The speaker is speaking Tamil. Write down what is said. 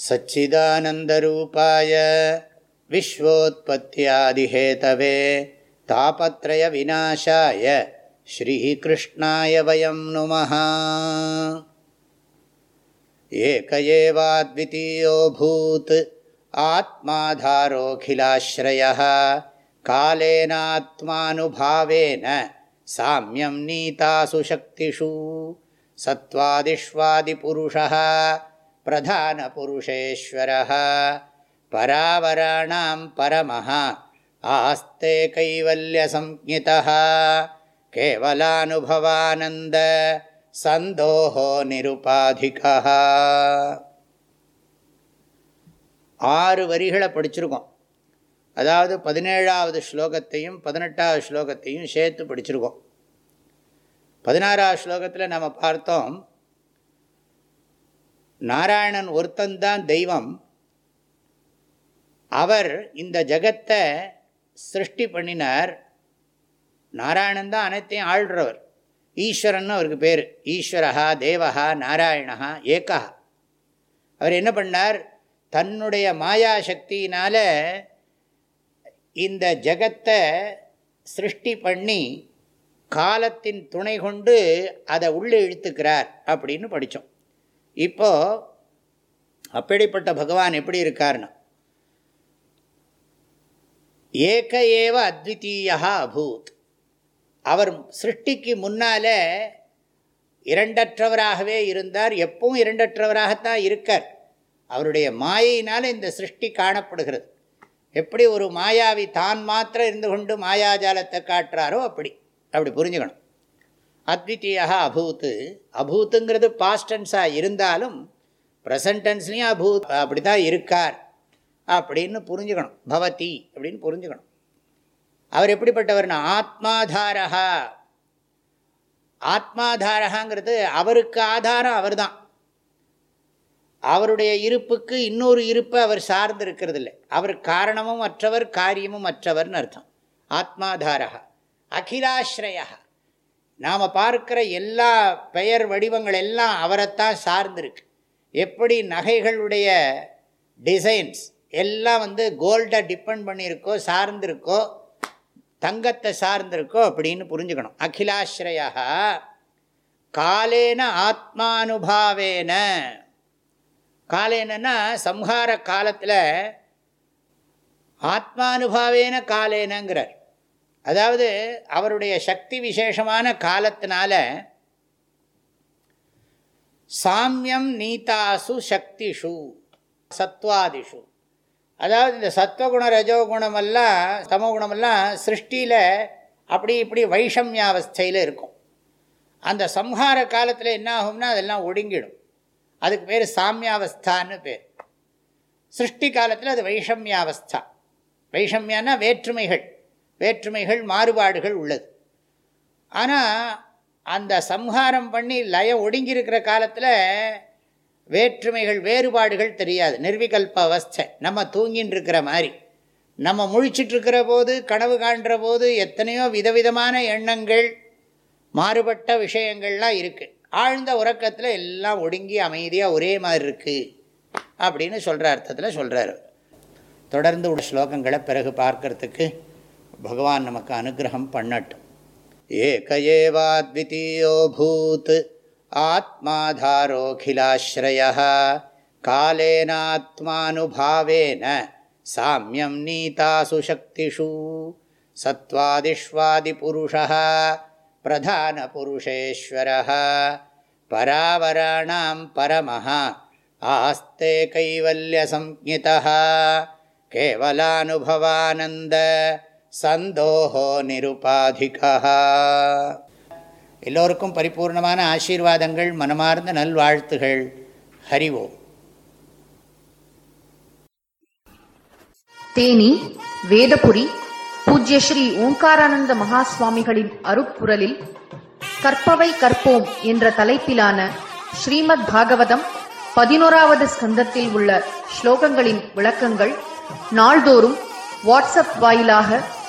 सच्चिदानन्दरूपाय विश्वोत्पत्त्यादिहेतवे तापत्रयविनाशाय श्रीकृष्णाय वयं नुमः। एक एवाद्वितीयोऽभूत् आत्माधारोऽखिलाश्रयः कालेनात्मानुभावेन साम्यं नीतासु शक्तिषु सत्त्वादिष्वादिपुरुषः प्रधानपुरुषेश्वरः परावराणां परमः आस्ते कैवल्यसंज्ञितः केवलानुभवानन्द சந்தோஹோ நிருபாதிகா ஆறு வரிகளை படிச்சிருக்கோம் அதாவது பதினேழாவது ஸ்லோகத்தையும் பதினெட்டாவது ஸ்லோகத்தையும் சேர்த்து படிச்சிருக்கோம் பதினாறாவது ஸ்லோகத்தில் நம்ம பார்த்தோம் நாராயணன் ஒருத்தந்தான் தெய்வம். அவர் இந்த ஜகத்தை சிருஷ்டி பண்ணினார். நாராயணன் தான் அனைத்தையும் ஆள்றவர். ஈஸ்வரன் அவருக்கு பேர். ஈஸ்வரஹா தேவஹா நாராயணஹா ஏகா அவர் என்ன பண்ணார்? தன்னுடைய மாயா சக்தியினால் இந்த ஜகத்தை சிருஷ்டி பண்ணி காலத்தின் துணை கொண்டு அதை உள்ளே இழுத்துக்கிறார் அப்படின்னு படித்தோம். இப்போது அப்படிப்பட்ட பகவான் எப்படி இருக்கார்னா? ஏக ஏவ அத்விதீயா அபூத். அவர் சிருஷ்டிக்கு முன்னாலே இரண்டற்றவராகவே இருந்தார் எப்பவும் இரண்டற்றவராகத்தான் இருக்கார். அவருடைய மாயினால் இந்த சிருஷ்டி காணப்படுகிறது. எப்படி ஒரு மாயாவி தான் மாத்திரம் இருந்து கொண்டு மாயாஜாலத்தை காட்டுறாரோ அப்படி. அப்படி புரிஞ்சுக்கணும். அத்வித்தீயாக அபூத்து. அபூத்துங்கிறது பாஸ்டன்ஸாக இருந்தாலும் ப்ரெசன்டென்ஸ்லேயும் அபூத் அப்படி தான் இருக்கார். அப்படின்னு புரிஞ்சுக்கணும். பவதி அப்படின்னு புரிஞ்சுக்கணும். அவர் எப்படிப்பட்டவர்னா ஆத்மாதாரகா ஆத்மாதாரகாங்கிறது அவருக்கு ஆதாரம் அவர் தான் அவருடைய இருப்புக்கு இன்னொரு இருப்பை அவர் சார்ந்து இருக்கிறது இல்லை அவர் காரணமும் அற்றவர் காரியமும் அற்றவர்னு அர்த்தம். ஆத்மாதாரகா அகிலாஸ்ரயா நாம் பார்க்கிற எல்லா பெயர் வடிவங்கள் எல்லாம் அவரைத்தான் சார்ந்திருக்கு. எப்படி நகைகளுடைய டிசைன்ஸ் எல்லாம் வந்து கோல்டை டிபெண்ட் பண்ணியிருக்கோ சார்ந்திருக்கோ தங்கத்தை சார்ந்திருக்கோ அப்படின்னு புரிஞ்சுக்கணும். அகிலாஸ்ரயா காலேன ஆத்மானுபாவேன. காலேனா சம்ஹார காலத்தில் ஆத்மானுபாவேன காலேனங்கிறார். அதாவது அவருடைய சக்தி விசேஷமான காலத்தினால சாமியம் நீதாசு சக்திஷு சத்வாதிஷு. அதாவது இந்த சத்வகுண ரஜோகுணமெல்லாம் சமகுணமெல்லாம் சிருஷ்டியில் அப்படி இப்படி வைஷமியாவஸ்தையில் இருக்கும். அந்த சம்ஹார காலத்தில் என்ன ஆகும்னா அதெல்லாம் ஒடுங்கிடும். அதுக்கு பேர் சாமியாவஸ்தான்னு பேர். சிருஷ்டி காலத்தில் அது வைஷமியாவஸ்தா. வைஷமியானா வேற்றுமைகள். வேற்றுமைகள் மாறுபாடுகள் உள்ளது. ஆனால் அந்த சம்ஹாரம் பண்ணி லயம் ஒடுங்கியிருக்கிற காலத்தில் வேற்றுமைகள் வேறுபாடுகள் தெரியாது. நிர்விகல்ப அவஸ்தை நம்ம தூங்கின்னு இருக்கிற மாதிரி. நம்ம முழிச்சிட்ருக்கிற போது கனவு காண்ற போது எத்தனையோ விதவிதமான எண்ணங்கள் மாறுபட்ட விஷயங்கள்லாம் இருக்குது ஆழ்ந்த உறக்கத்தில் எல்லாம் ஒடுங்கி அமைதியாக ஒரே மாதிரி இருக்குது அப்படின்னு சொல்கிற அர்த்தத்தில் சொல்கிறார் தொடர்ந்து உள்ள ஸ்லோகங்களை பிறகு பார்க்கறதுக்கு பகவான் நமக்கு அனுகிரகம் பண்ணட்டும் ஏக ஏவாத்விதீயோ பூத் ஆத்மாதாரோகிலாஸ்ரய காலேனாத்மானுபாவேன சாமியம் நீதாசு சக்திஷு சத்வாதிஷ்வாதிபுருஷः प्रधानपुरुषेश्वरः परावराणां परमः आस्ते कैवल्यसंज्ञितः केवलानुभवानन्द சந்தோஹோ நிருபாதிகா எல்லோருக்கும் பரிபூர்ணமான ஆசீர்வாதங்கள் மனமார்ந்த நல்வாழ்த்துகள். ஹரிவோம் தேனி வேதபுரி பூஜ்ய ஸ்ரீ ஓங்காரானந்த மகா சுவாமிகளின் அருப்புரலில் கற்பவை கற்போம் என்ற தலைப்பிலான ஸ்ரீமத் பாகவதம் பதினோராவது ஸ்கந்தத்தில் உள்ள ஸ்லோகங்களின் விளக்கங்கள் நாள்தோறும் வாட்ஸ்அப் வாயிலாக